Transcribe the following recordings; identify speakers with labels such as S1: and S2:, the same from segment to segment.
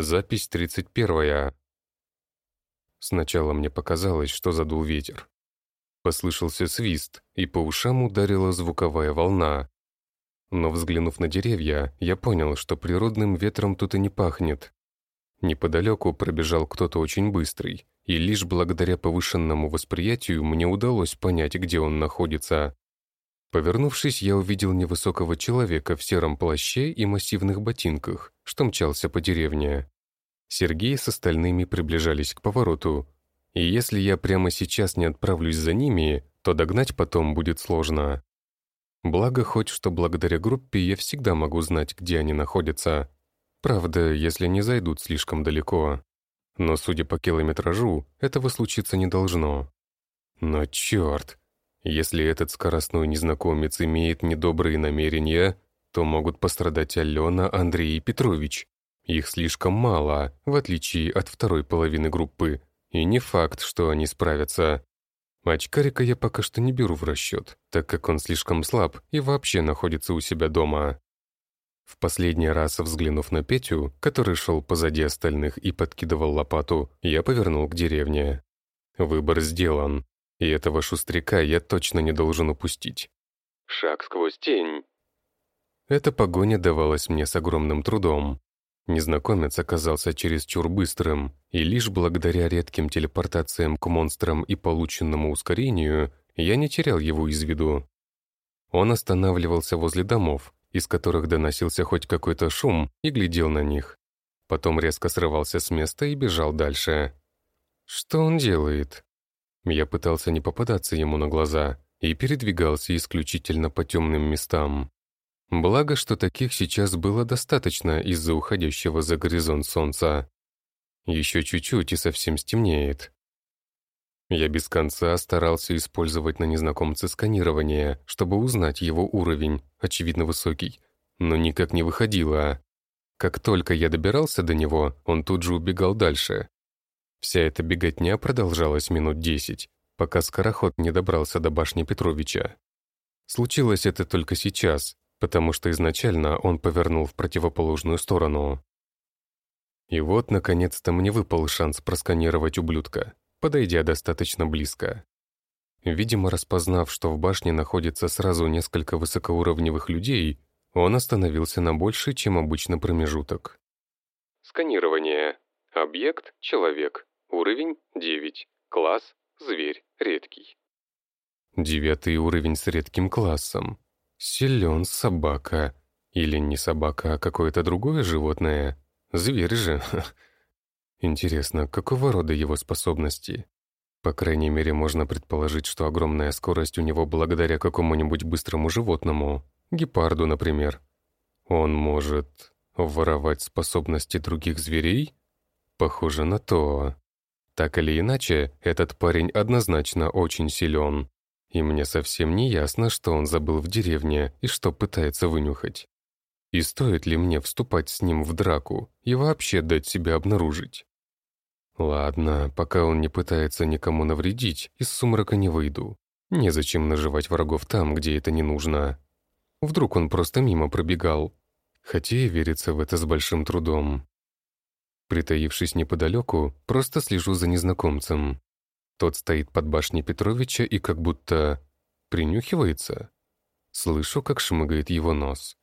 S1: Запись 31. Сначала мне показалось, что задул ветер. Послышался свист, и по ушам ударила звуковая волна. Но взглянув на деревья, я понял, что природным ветром тут и не пахнет. Неподалеку пробежал кто-то очень быстрый, и лишь благодаря повышенному восприятию мне удалось понять, где он находится. Повернувшись, я увидел невысокого человека в сером плаще и массивных ботинках, что мчался по деревне. Сергей с остальными приближались к повороту, и если я прямо сейчас не отправлюсь за ними, то догнать потом будет сложно. Благо хоть что благодаря группе я всегда могу знать, где они находятся. Правда, если не зайдут слишком далеко. Но, судя по километражу, этого случиться не должно. Но черт, если этот скоростной незнакомец имеет недобрые намерения, то могут пострадать Алена, Андрей и Петрович. Их слишком мало, в отличие от второй половины группы, и не факт, что они справятся. Очкарика я пока что не беру в расчет, так как он слишком слаб и вообще находится у себя дома. В последний раз взглянув на Петю, который шел позади остальных и подкидывал лопату, я повернул к деревне. Выбор сделан, и этого шустряка я точно не должен упустить. Шаг сквозь тень. Эта погоня давалась мне с огромным трудом. Незнакомец оказался чересчур быстрым, и лишь благодаря редким телепортациям к монстрам и полученному ускорению я не терял его из виду. Он останавливался возле домов, из которых доносился хоть какой-то шум, и глядел на них. Потом резко срывался с места и бежал дальше. Что он делает? Я пытался не попадаться ему на глаза и передвигался исключительно по темным местам. Благо, что таких сейчас было достаточно из-за уходящего за горизонт солнца. Еще чуть-чуть и совсем стемнеет. Я без конца старался использовать на незнакомце сканирование, чтобы узнать его уровень, очевидно высокий, но никак не выходило. Как только я добирался до него, он тут же убегал дальше. Вся эта беготня продолжалась минут десять, пока скороход не добрался до башни Петровича. Случилось это только сейчас, потому что изначально он повернул в противоположную сторону. И вот, наконец-то, мне выпал шанс просканировать ублюдка подойдя достаточно близко. Видимо, распознав, что в башне находится сразу несколько высокоуровневых людей, он остановился на больше, чем обычно промежуток. Сканирование. Объект — человек. Уровень — 9. Класс — зверь, редкий. Девятый уровень с редким классом. Силен собака. Или не собака, а какое-то другое животное. Зверь же. Интересно, какого рода его способности? По крайней мере, можно предположить, что огромная скорость у него благодаря какому-нибудь быстрому животному, гепарду, например. Он может воровать способности других зверей? Похоже на то. Так или иначе, этот парень однозначно очень силен. И мне совсем не ясно, что он забыл в деревне и что пытается вынюхать. И стоит ли мне вступать с ним в драку и вообще дать себя обнаружить? Ладно, пока он не пытается никому навредить, из сумрака не выйду. Незачем наживать врагов там, где это не нужно. Вдруг он просто мимо пробегал. Хотя и верится в это с большим трудом. Притаившись неподалеку, просто слежу за незнакомцем. Тот стоит под башней Петровича и как будто принюхивается. Слышу, как шмыгает его нос.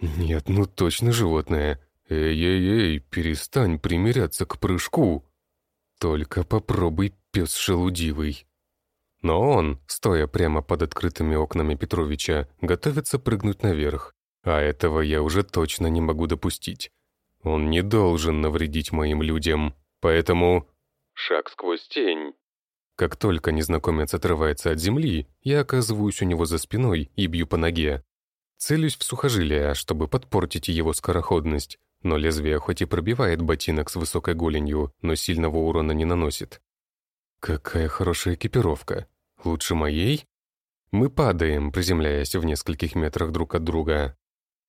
S1: Нет, ну точно животное. Эй-эй-эй, перестань примиряться к прыжку. Только попробуй, пес шелудивый. Но он, стоя прямо под открытыми окнами Петровича, готовится прыгнуть наверх. А этого я уже точно не могу допустить. Он не должен навредить моим людям, поэтому... Шаг сквозь тень. Как только незнакомец отрывается от земли, я оказываюсь у него за спиной и бью по ноге. Целюсь в сухожилие, чтобы подпортить его скороходность, но лезвие хоть и пробивает ботинок с высокой голенью, но сильного урона не наносит. Какая хорошая экипировка. Лучше моей? Мы падаем, приземляясь в нескольких метрах друг от друга.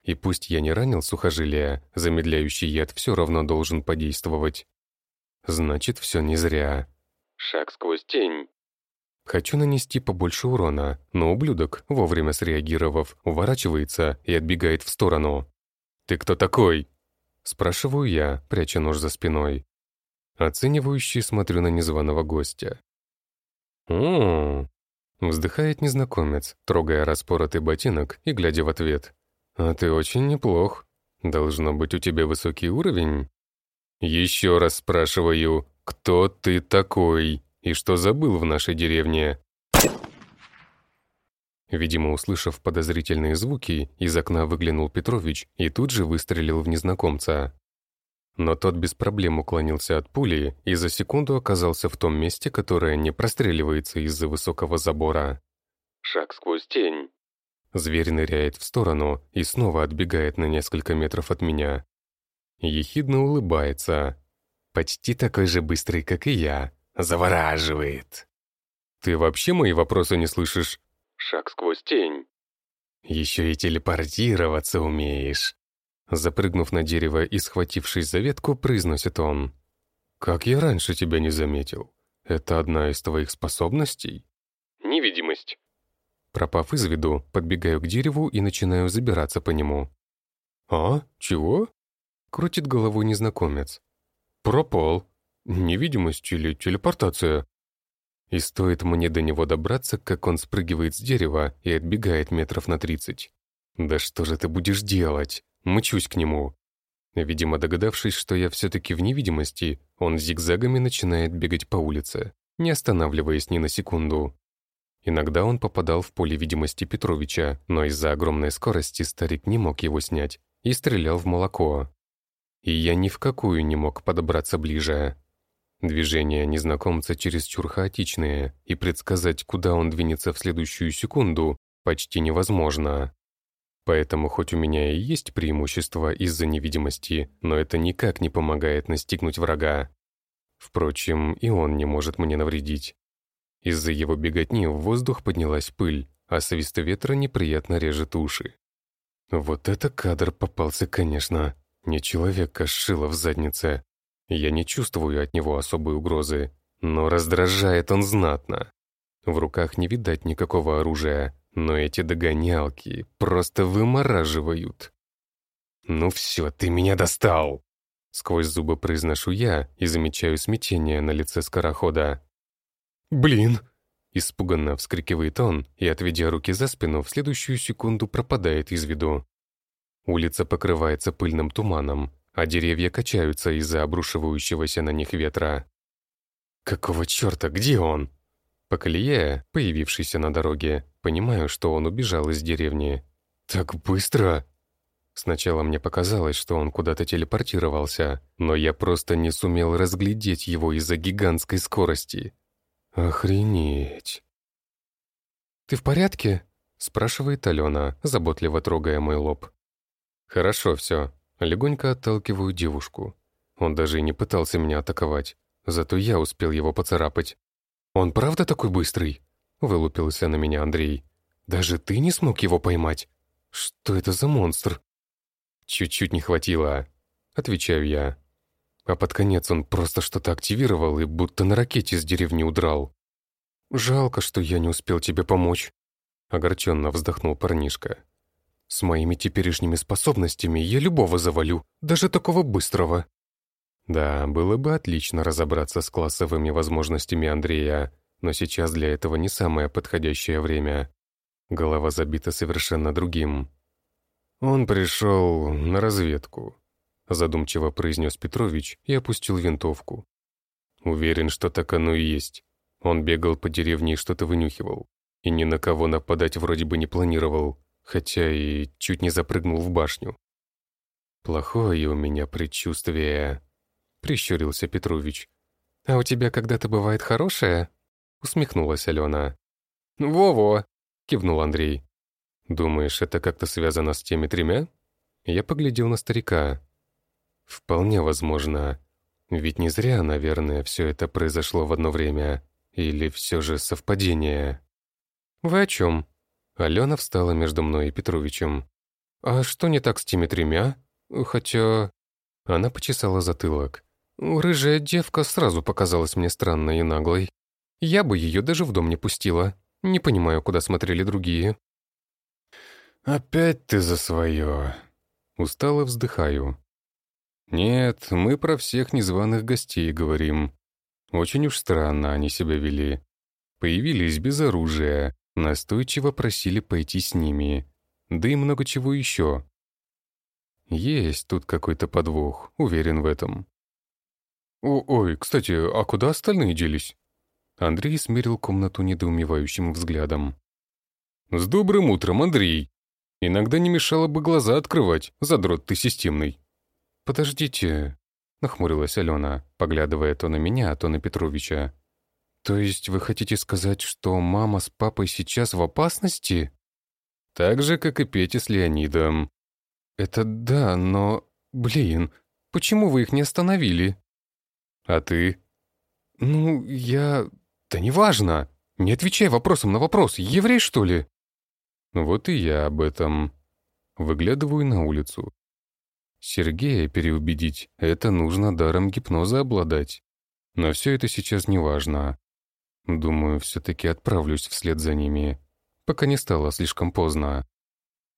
S1: И пусть я не ранил сухожилия, замедляющий яд все равно должен подействовать. Значит, все не зря. Шаг сквозь тень. Хочу нанести побольше урона, но ублюдок, вовремя среагировав, уворачивается и отбегает в сторону. «Ты кто такой?» Спрашиваю я, пряча нож за спиной. Оценивающий смотрю на незваного гостя. о Вздыхает незнакомец, трогая распоротый ботинок и глядя в ответ. «А ты очень неплох. Должно быть, у тебя высокий уровень?» «Еще раз спрашиваю, кто ты такой и что забыл в нашей деревне?» Видимо, услышав подозрительные звуки, из окна выглянул Петрович и тут же выстрелил в незнакомца. Но тот без проблем уклонился от пули и за секунду оказался в том месте, которое не простреливается из-за высокого забора. Шаг сквозь тень. Зверь ныряет в сторону и снова отбегает на несколько метров от меня. Ехидно улыбается. Почти такой же быстрый, как и я. Завораживает. Ты вообще мои вопросы не слышишь? Шаг сквозь тень. Еще и телепортироваться умеешь. Запрыгнув на дерево и схватившись за ветку, произносит он. «Как я раньше тебя не заметил? Это одна из твоих способностей?» «Невидимость». Пропав из виду, подбегаю к дереву и начинаю забираться по нему. «А? Чего?» Крутит головой незнакомец. «Пропал. Невидимость или телепортация?» И стоит мне до него добраться, как он спрыгивает с дерева и отбегает метров на тридцать. «Да что же ты будешь делать?» Мчусь к нему. Видимо, догадавшись, что я все-таки в невидимости, он зигзагами начинает бегать по улице, не останавливаясь ни на секунду. Иногда он попадал в поле видимости Петровича, но из-за огромной скорости старик не мог его снять и стрелял в молоко. И я ни в какую не мог подобраться ближе. Движения незнакомца чересчур хаотичные, и предсказать, куда он двинется в следующую секунду, почти невозможно. Поэтому хоть у меня и есть преимущество из-за невидимости, но это никак не помогает настигнуть врага. Впрочем, и он не может мне навредить. Из-за его беготни в воздух поднялась пыль, а свист ветра неприятно режет уши. Вот это кадр попался, конечно. Не человека сшило в заднице. Я не чувствую от него особой угрозы, но раздражает он знатно. В руках не видать никакого оружия, но эти догонялки просто вымораживают. «Ну все, ты меня достал!» Сквозь зубы произношу я и замечаю смятение на лице скорохода. «Блин!» Испуганно вскрикивает он и, отведя руки за спину, в следующую секунду пропадает из виду. Улица покрывается пыльным туманом, а деревья качаются из-за обрушивающегося на них ветра. «Какого черта, где он?» По колее, появившейся на дороге, понимаю, что он убежал из деревни. «Так быстро!» Сначала мне показалось, что он куда-то телепортировался, но я просто не сумел разглядеть его из-за гигантской скорости. Охренеть. «Ты в порядке?» — спрашивает Алена, заботливо трогая мой лоб. «Хорошо все». Легонько отталкиваю девушку. Он даже и не пытался меня атаковать, зато я успел его поцарапать. «Он правда такой быстрый?» — вылупился на меня Андрей. «Даже ты не смог его поймать? Что это за монстр?» «Чуть-чуть не хватило», — отвечаю я. А под конец он просто что-то активировал и будто на ракете с деревни удрал. «Жалко, что я не успел тебе помочь», — огорченно вздохнул парнишка. «С моими теперешними способностями я любого завалю, даже такого быстрого». Да, было бы отлично разобраться с классовыми возможностями Андрея, но сейчас для этого не самое подходящее время. Голова забита совершенно другим. «Он пришел на разведку», — задумчиво произнес Петрович и опустил винтовку. «Уверен, что так оно и есть. Он бегал по деревне и что-то вынюхивал. И ни на кого нападать вроде бы не планировал, хотя и чуть не запрыгнул в башню. Плохое у меня предчувствие», — прищурился Петрович. «А у тебя когда-то бывает хорошее?» — усмехнулась Алена. «Во-во!» — кивнул Андрей. «Думаешь, это как-то связано с теми тремя?» Я поглядел на старика. «Вполне возможно. Ведь не зря, наверное, все это произошло в одно время. Или все же совпадение?» «Вы о чем?» Алена встала между мной и Петровичем. «А что не так с теми тремя? Хотя...» Она почесала затылок. Рыжая девка сразу показалась мне странной и наглой. Я бы ее даже в дом не пустила. Не понимаю, куда смотрели другие. «Опять ты за свое!» Устало вздыхаю. «Нет, мы про всех незваных гостей говорим. Очень уж странно они себя вели. Появились без оружия, настойчиво просили пойти с ними. Да и много чего еще. Есть тут какой-то подвох, уверен в этом. О «Ой, кстати, а куда остальные делись?» Андрей смерил комнату недоумевающим взглядом. «С добрым утром, Андрей! Иногда не мешало бы глаза открывать, задрот ты системный». «Подождите», — нахмурилась Алена, поглядывая то на меня, то на Петровича. «То есть вы хотите сказать, что мама с папой сейчас в опасности?» «Так же, как и Петя с Леонидом». «Это да, но... Блин, почему вы их не остановили?» «А ты?» «Ну, я... Да неважно. Не отвечай вопросом на вопрос. Еврей, что ли?» «Вот и я об этом. Выглядываю на улицу. Сергея переубедить — это нужно даром гипноза обладать. Но все это сейчас не важно. Думаю, все-таки отправлюсь вслед за ними, пока не стало слишком поздно.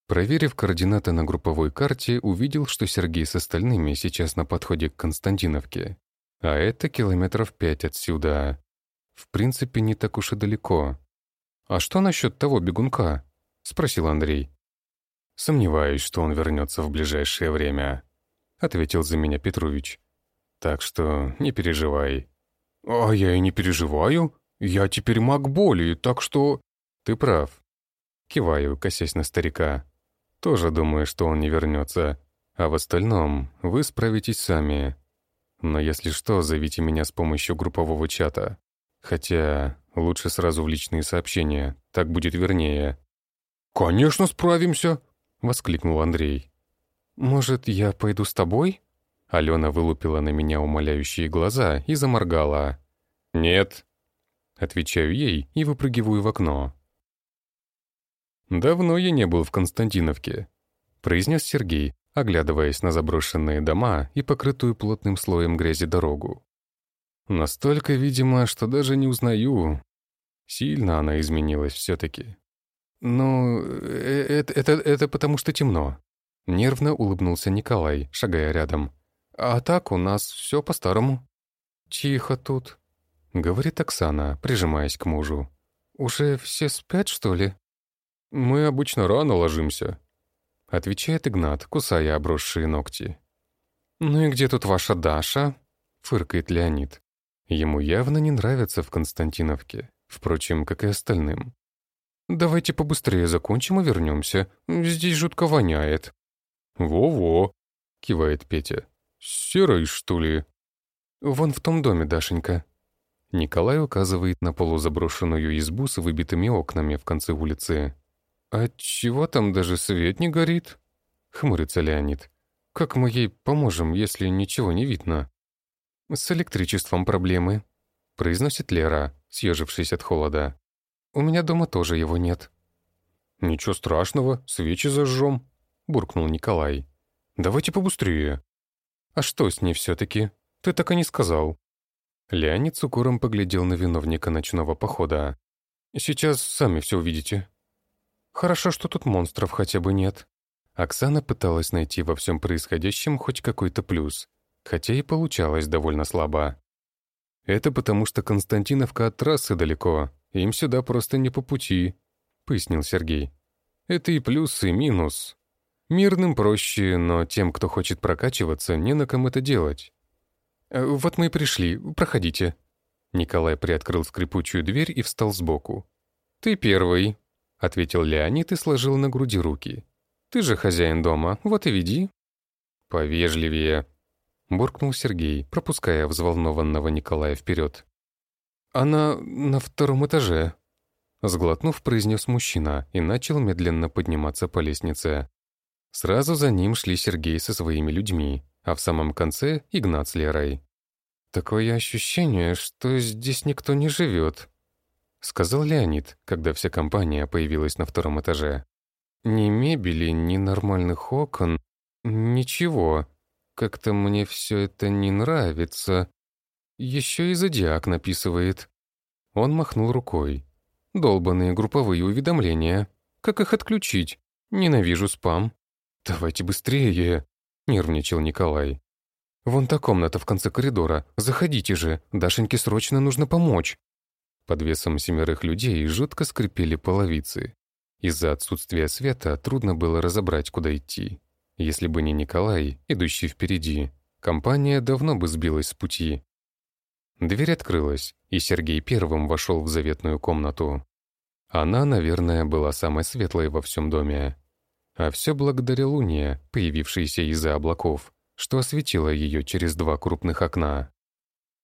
S1: Проверив координаты на групповой карте, увидел, что Сергей с остальными сейчас на подходе к Константиновке. А это километров пять отсюда. В принципе, не так уж и далеко. «А что насчет того бегунка?» — спросил Андрей. «Сомневаюсь, что он вернется в ближайшее время», — ответил за меня Петрович. «Так что не переживай». «А я и не переживаю. Я теперь маг боли, так что...» «Ты прав». Киваю, косясь на старика. «Тоже думаю, что он не вернется. А в остальном вы справитесь сами. Но если что, зовите меня с помощью группового чата. Хотя лучше сразу в личные сообщения, так будет вернее».
S2: «Конечно справимся»,
S1: воскликнул Андрей. «Может, я пойду с тобой?» Алена вылупила на меня умоляющие глаза и заморгала. «Нет». Отвечаю ей и выпрыгиваю в окно. «Давно я не был в Константиновке», — произнес Сергей, оглядываясь на заброшенные дома и покрытую плотным слоем грязи дорогу. «Настолько, видимо, что даже не узнаю. Сильно она изменилась все-таки». «Ну, э, это, это, это потому что темно», — нервно улыбнулся Николай, шагая рядом. «А так у нас все по-старому». «Тихо тут», — говорит Оксана, прижимаясь к мужу. «Уже все спят, что ли?» «Мы обычно рано ложимся», — отвечает Игнат, кусая обросшие ногти. «Ну и где тут ваша Даша?» — фыркает Леонид. Ему явно не нравится в Константиновке, впрочем, как и остальным. «Давайте побыстрее закончим и вернемся. Здесь жутко воняет». «Во-во», — кивает Петя. «Серый, что ли?»
S2: «Вон в том доме, Дашенька».
S1: Николай указывает на полузаброшенную избу с выбитыми окнами в конце улицы.
S2: «А чего там даже свет не горит?» — хмурится Леонид. «Как мы ей поможем, если ничего не видно?»
S1: «С электричеством проблемы», — произносит Лера, съежившись от холода. У меня дома тоже его нет».
S2: «Ничего страшного, свечи зажжем», — буркнул Николай. «Давайте побыстрее».
S1: «А что с ней все-таки? Ты так и не сказал». Леонид с укором поглядел на виновника ночного похода.
S2: «Сейчас сами все увидите».
S1: «Хорошо, что тут монстров хотя бы нет». Оксана пыталась найти во всем происходящем хоть какой-то плюс, хотя и получалось довольно слабо. «Это потому, что Константиновка от трассы далеко, им сюда просто не по пути», — пояснил Сергей. «Это и плюс, и минус. Мирным проще, но тем, кто хочет прокачиваться, не на ком это делать». «Э, «Вот мы и пришли. Проходите». Николай приоткрыл скрипучую дверь и встал сбоку. «Ты первый», — ответил Леонид и сложил на груди руки. «Ты же хозяин дома, вот и веди». «Повежливее», — буркнул Сергей, пропуская взволнованного Николая вперед. «Она на втором этаже», — сглотнув, произнес мужчина и начал медленно подниматься по лестнице. Сразу за ним шли Сергей со своими людьми, а в самом конце — Игнат с Лерой. «Такое ощущение, что здесь никто не живет», — сказал Леонид, когда вся компания появилась на втором этаже. «Ни мебели, ни нормальных окон, ничего. Как-то мне все это не нравится. Еще и зодиак написывает. Он махнул рукой. Долбанные групповые уведомления. Как их отключить? Ненавижу спам. Давайте быстрее, нервничал Николай.
S2: «Вон та комната в конце коридора. Заходите же, Дашеньке срочно нужно помочь». Под весом семерых людей жутко скрипели половицы. Из-за отсутствия света трудно было разобрать, куда идти. Если бы не Николай, идущий впереди, компания давно бы сбилась с пути. Дверь открылась, и Сергей первым вошел в заветную комнату. Она, наверное, была самой светлой во всем доме. А все благодаря луне, появившейся из-за облаков, что осветило ее через два крупных окна.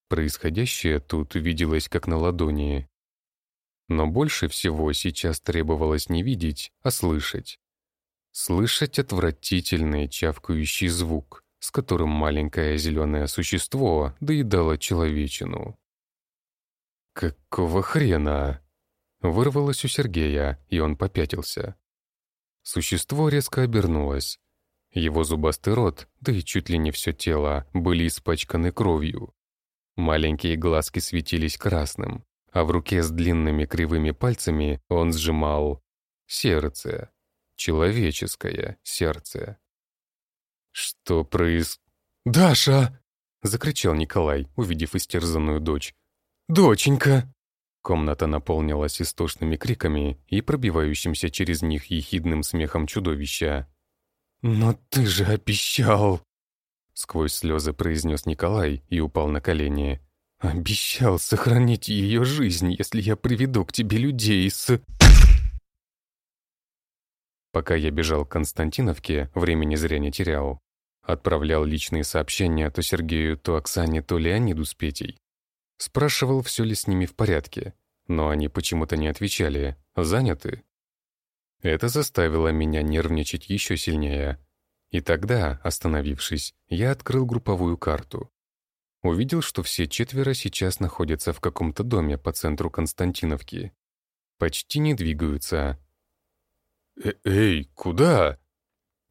S2: Происходящее тут виделось как на ладони. Но больше всего сейчас требовалось не видеть, а слышать. Слышать отвратительный чавкающий звук, с которым маленькое зеленое существо доедало человечину. «Какого хрена?» Вырвалось у Сергея, и он попятился. Существо резко обернулось. Его зубастый рот, да и чуть ли не все тело, были испачканы кровью. Маленькие глазки светились красным, а в руке с длинными кривыми пальцами он сжимал сердце. Человеческое сердце. «Что проис...» «Даша!» — закричал Николай, увидев истерзанную дочь. «Доченька!» Комната наполнилась истошными криками и пробивающимся через них ехидным смехом чудовища. «Но ты же обещал!» Сквозь слезы произнес Николай и упал на колени. «Обещал сохранить ее жизнь, если я приведу к тебе людей с...» Пока я бежал к Константиновке, времени зря не терял. Отправлял личные сообщения то Сергею, то Оксане, то Леониду с Петей. Спрашивал, все ли с ними в порядке, но они почему-то не отвечали, заняты. Это заставило меня нервничать еще сильнее. И тогда, остановившись, я открыл групповую карту. Увидел, что все четверо сейчас находятся в каком-то доме по центру Константиновки. Почти не двигаются.
S1: «Э «Эй, куда?»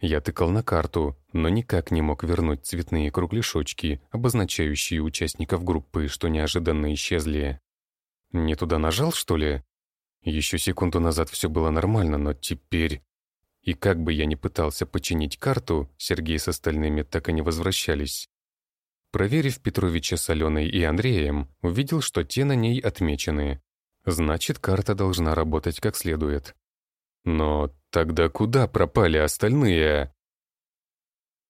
S2: Я тыкал на карту, но никак не мог вернуть цветные кругляшочки, обозначающие участников группы, что неожиданно исчезли. Не туда нажал, что ли? Еще секунду назад все было нормально, но теперь... И как бы я ни пытался починить карту, Сергей с остальными так и не возвращались. Проверив Петровича с Аленой и Андреем, увидел, что те на ней отмечены. Значит, карта должна работать как следует. Но тогда куда пропали остальные?